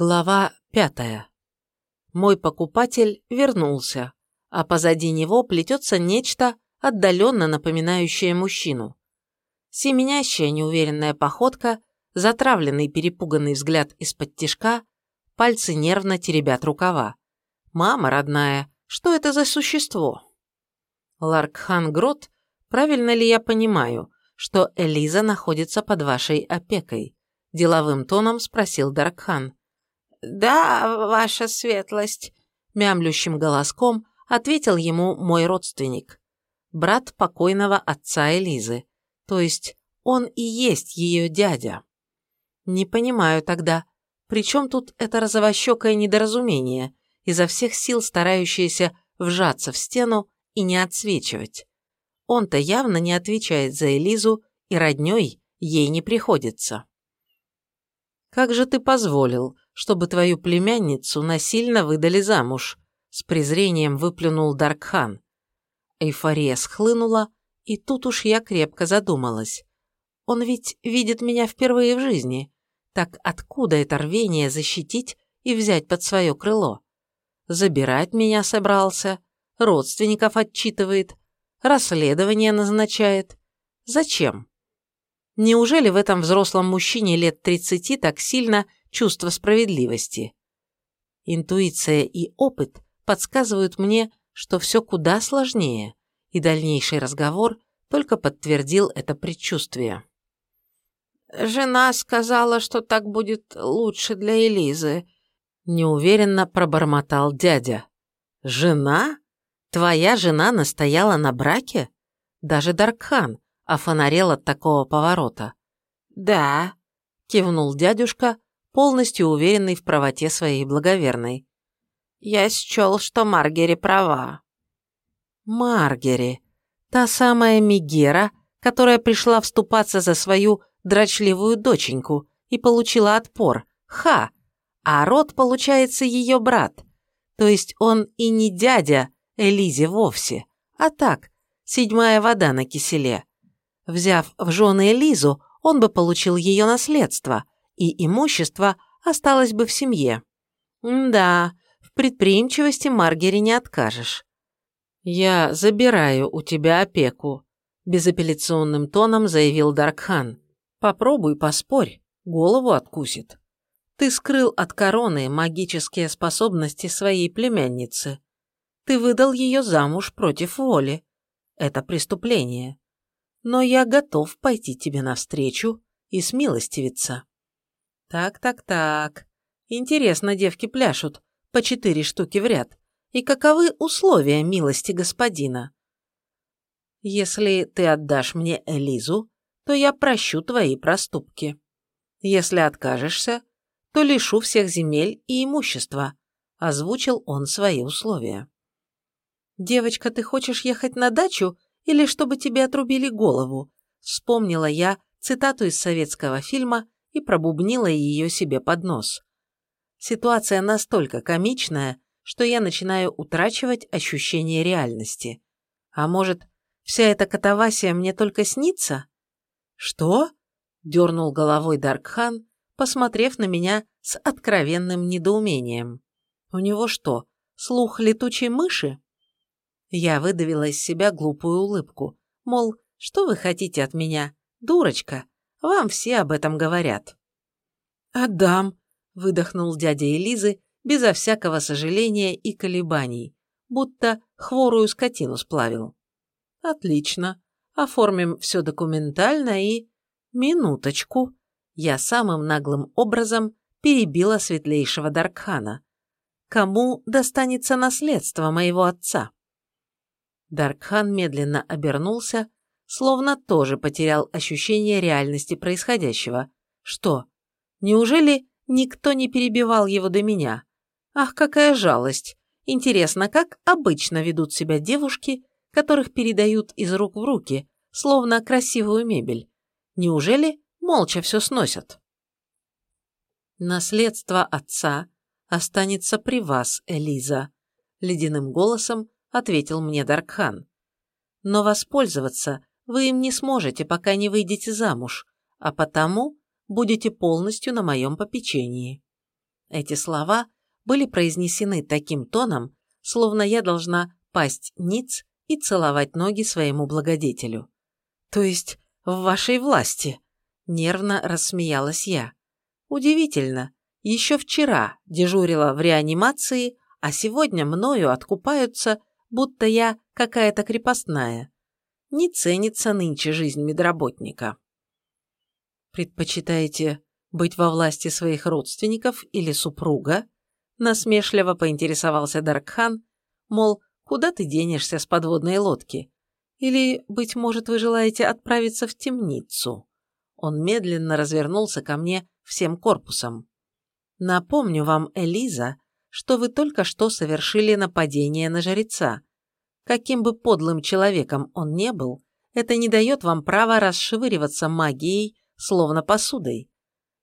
Глава пятая. Мой покупатель вернулся, а позади него плетется нечто, отдаленно напоминающее мужчину. Семенящая неуверенная походка, затравленный перепуганный взгляд из-под тишка, пальцы нервно теребят рукава. «Мама родная, что это за существо?» Ларкхан Грот, правильно ли я понимаю, что Элиза находится под вашей опекой? Деловым тоном спросил Даркхан. «Да, ваша светлость», — мямлющим голоском ответил ему мой родственник. Брат покойного отца Элизы. То есть он и есть ее дядя. Не понимаю тогда, при чем тут это розовощекое недоразумение, изо всех сил старающееся вжаться в стену и не отсвечивать. Он-то явно не отвечает за Элизу, и родней ей не приходится. «Как же ты позволил, чтобы твою племянницу насильно выдали замуж», с презрением выплюнул Даркхан. Эйфория схлынула, и тут уж я крепко задумалась. Он ведь видит меня впервые в жизни. Так откуда это рвение защитить и взять под свое крыло? Забирать меня собрался, родственников отчитывает, расследование назначает. Зачем? Неужели в этом взрослом мужчине лет 30 так сильно чувство справедливости. Интуиция и опыт подсказывают мне, что все куда сложнее, и дальнейший разговор только подтвердил это предчувствие. «Жена сказала, что так будет лучше для Элизы», – неуверенно пробормотал дядя. «Жена? Твоя жена настояла на браке?» Даже Даркхан офонарел от такого поворота. «Да», – кивнул дядюшка, полностью уверенный в правоте своей благоверной. «Я счел, что Маргери права». Маргери. Та самая Мигера, которая пришла вступаться за свою дрочливую доченьку и получила отпор. Ха! А род, получается, ее брат. То есть он и не дядя Элизе вовсе, а так, седьмая вода на киселе. Взяв в жены Элизу, он бы получил ее наследство – и имущество осталось бы в семье. М да, в предприимчивости Маргере не откажешь. «Я забираю у тебя опеку», – безапелляционным тоном заявил Даркхан. «Попробуй поспорь, голову откусит. Ты скрыл от короны магические способности своей племянницы. Ты выдал ее замуж против воли. Это преступление. Но я готов пойти тебе навстречу и смилостивиться». Так-так-так. Интересно девки пляшут, по четыре штуки в ряд. И каковы условия милости господина? Если ты отдашь мне Элизу, то я прощу твои проступки. Если откажешься, то лишу всех земель и имущества», – озвучил он свои условия. «Девочка, ты хочешь ехать на дачу или чтобы тебе отрубили голову?» – вспомнила я цитату из советского фильма и пробубнила ее себе под нос. Ситуация настолько комичная, что я начинаю утрачивать ощущение реальности. А может, вся эта катавасия мне только снится? Что? дернул головой Даркхан, посмотрев на меня с откровенным недоумением. У него что, слух летучей мыши? Я выдавила из себя глупую улыбку, мол, что вы хотите от меня, дурочка? Вам все об этом говорят». «Отдам», – выдохнул дядя Элизы безо всякого сожаления и колебаний, будто хворую скотину сплавил. «Отлично. Оформим все документально и...» «Минуточку». Я самым наглым образом перебила светлейшего Даркхана. «Кому достанется наследство моего отца?» Даркхан медленно обернулся, словно тоже потерял ощущение реальности происходящего. Что? Неужели никто не перебивал его до меня? Ах, какая жалость! Интересно, как обычно ведут себя девушки, которых передают из рук в руки, словно красивую мебель? Неужели молча все сносят? Наследство отца останется при вас, Элиза, ледяным голосом ответил мне Даркхан. Но воспользоваться вы им не сможете, пока не выйдете замуж, а потому будете полностью на моем попечении. Эти слова были произнесены таким тоном, словно я должна пасть ниц и целовать ноги своему благодетелю. То есть в вашей власти, нервно рассмеялась я. Удивительно, еще вчера дежурила в реанимации, а сегодня мною откупаются, будто я какая-то крепостная. Не ценится нынче жизнь медработника. Предпочитаете быть во власти своих родственников или супруга? Насмешливо поинтересовался Даркхан, мол, куда ты денешься с подводной лодки? Или, быть может, вы желаете отправиться в темницу? Он медленно развернулся ко мне всем корпусом. Напомню вам, Элиза, что вы только что совершили нападение на жреца. Каким бы подлым человеком он не был, это не дает вам права расшвыриваться магией, словно посудой.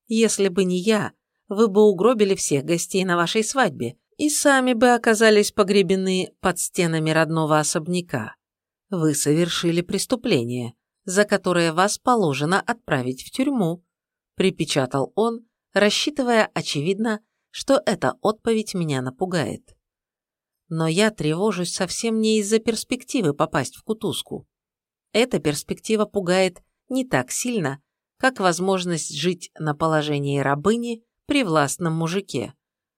Если бы не я, вы бы угробили всех гостей на вашей свадьбе и сами бы оказались погребены под стенами родного особняка. Вы совершили преступление, за которое вас положено отправить в тюрьму, припечатал он, рассчитывая, очевидно, что эта отповедь меня напугает. Но я тревожусь совсем не из-за перспективы попасть в кутузку. Эта перспектива пугает не так сильно, как возможность жить на положении рабыни при властном мужике.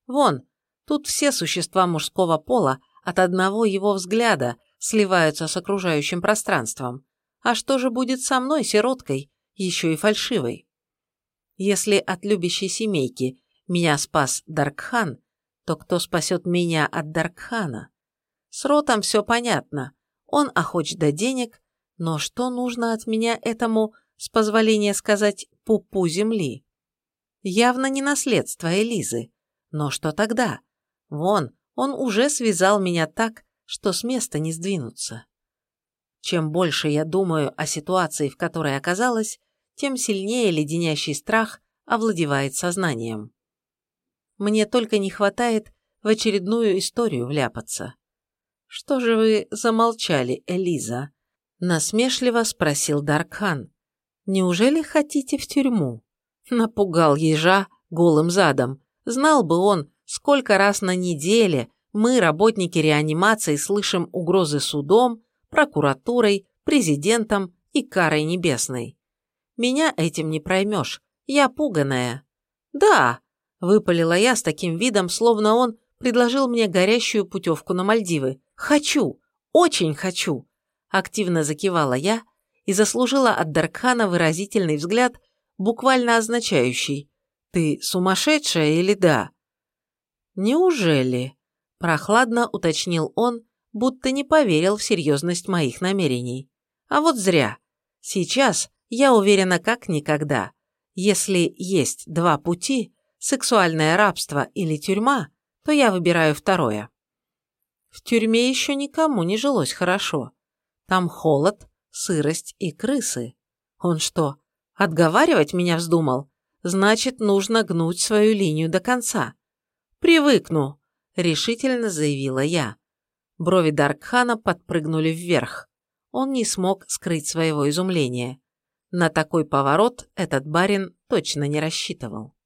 Вон, тут все существа мужского пола от одного его взгляда сливаются с окружающим пространством. А что же будет со мной, сироткой, еще и фальшивой? Если от любящей семейки меня спас Даркхан, то кто спасет меня от Даркхана? С Ротом все понятно. Он охоч до денег, но что нужно от меня этому, с позволения сказать, пупу земли? Явно не наследство Элизы. Но что тогда? Вон, он уже связал меня так, что с места не сдвинуться. Чем больше я думаю о ситуации, в которой оказалась, тем сильнее леденящий страх овладевает сознанием. Мне только не хватает в очередную историю вляпаться. «Что же вы замолчали, Элиза?» – насмешливо спросил Даркхан. «Неужели хотите в тюрьму?» Напугал ежа голым задом. Знал бы он, сколько раз на неделе мы, работники реанимации, слышим угрозы судом, прокуратурой, президентом и карой небесной. Меня этим не проймешь, я пуганая. Да, выпалила я с таким видом, словно он предложил мне горящую путевку на Мальдивы. Хочу, очень хочу. Активно закивала я и заслужила от Даркхана выразительный взгляд, буквально означающий «Ты сумасшедшая или да?» «Неужели?» – прохладно уточнил он, будто не поверил в серьезность моих намерений. А вот зря. Сейчас я уверена как никогда. Если есть два пути – сексуальное рабство или тюрьма, то я выбираю второе. В тюрьме еще никому не жилось хорошо. Там холод, сырость и крысы. Он что, отговаривать меня вздумал? Значит, нужно гнуть свою линию до конца. «Привыкну», – решительно заявила я. Брови Даркхана подпрыгнули вверх. Он не смог скрыть своего изумления. На такой поворот этот барин точно не рассчитывал.